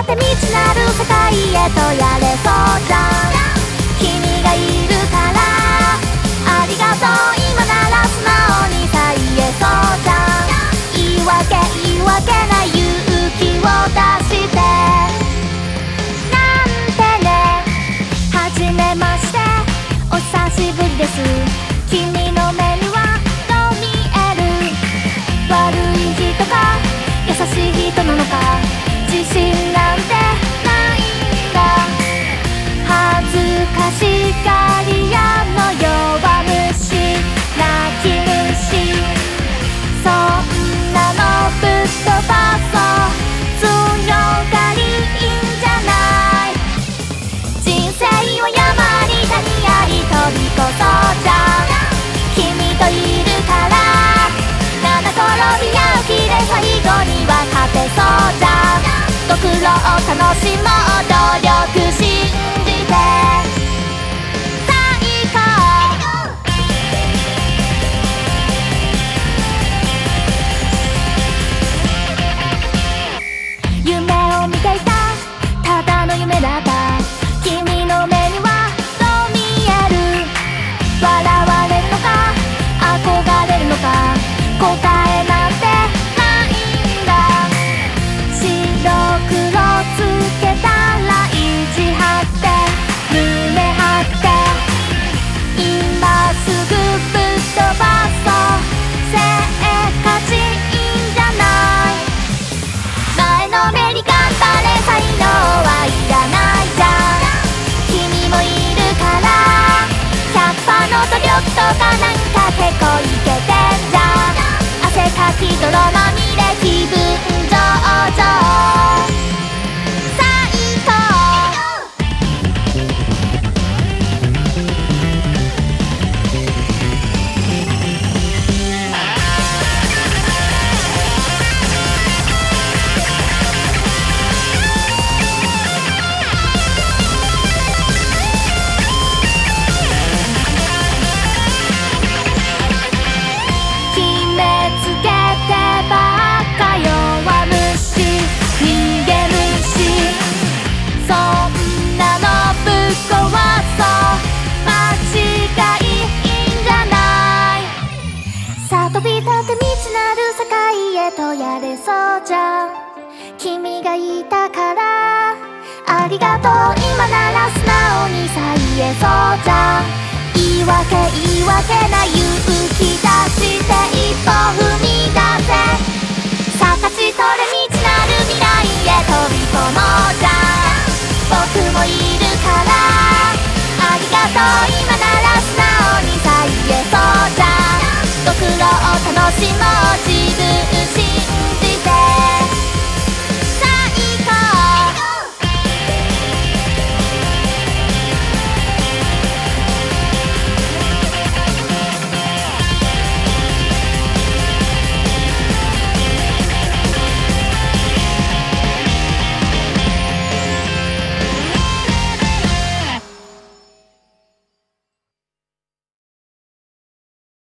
さて未知なる世界へとやれそうじゃん君がいるからありがとう今なら素直にさえそうじゃん。言い訳言い訳な勇気を出してなんてね。はじめまして。お久しぶりです。君の目にはどう見える。悪い人か優しい人なのか。自信最後には勝てそうだ。ご苦労楽しもう努力信じやれそうじゃん。君がいたから。ありがとう。